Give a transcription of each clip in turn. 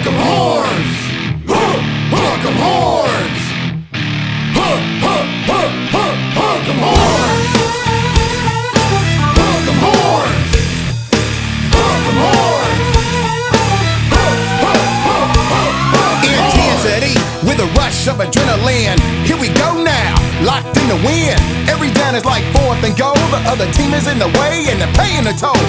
Hook'em horns! Hook, hook'em horns! Hook, hook, hook, hook, hook'em horns! Hook'em horns! Hook'em horns! Hook, hook, hook, hook, hook Intensity with a rush of adrenaline. Here we go now, locked in the wind. Every down is like fourth and goal. The other team is in the way and they're paying the toll.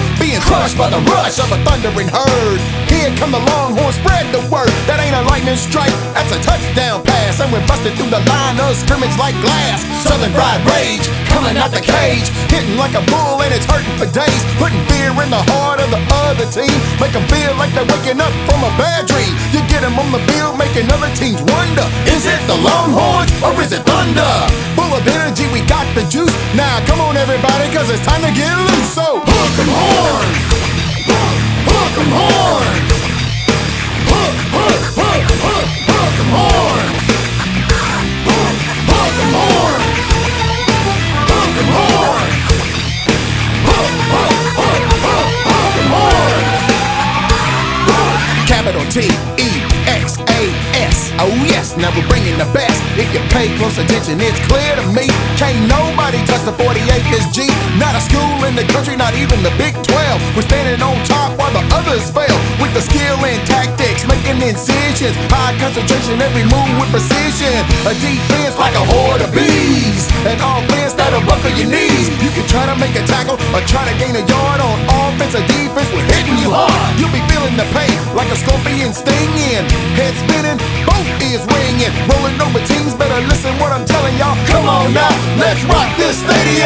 Crushed by the rush of a thundering herd. Here come the Longhorns, spread the word. That ain't a lightning strike, that's a touchdown pass. And we're busted through the line of scrimmage like glass. Southern fried rage, coming out the cage. Hitting like a bull and it's hurting for days. Putting fear in the heart of the other team. Make them feel like they're waking up from a bad dream. You get them on the field, making other teams wonder. Is it the Longhorns or is it Thunder? Full of energy, we got the juice. Now come on everybody, cause it's time to get loose. So hook 'em horns! Hook 'em horns! Hook, hook, hook, hook, hook 'em horns! Hook, hook 'em horns! Hook 'em horns! Hook, hook, hook, hook, hook 'em horns! Capital T E X A S. Oh yes, now we're bringing the best. If you pay close attention, it's clear to me. Can't nobody touch the 40 acres G. Not a school in the country, not even the Big 12. We're standing on top while the others fail. With the skill and tactics, making incisions. High concentration, every move with precision. A defense like a horde of bees. An offense that'll buckle your knees. You can try to make a tackle or try to gain a yard on offense or defense. We're hitting you hard. You'll be feeling the pain like a scorpion stinging. Head spinning, ears ringing. Rolling over teams, better listen what I'm telling y'all. Come on now, let's rock this stadium.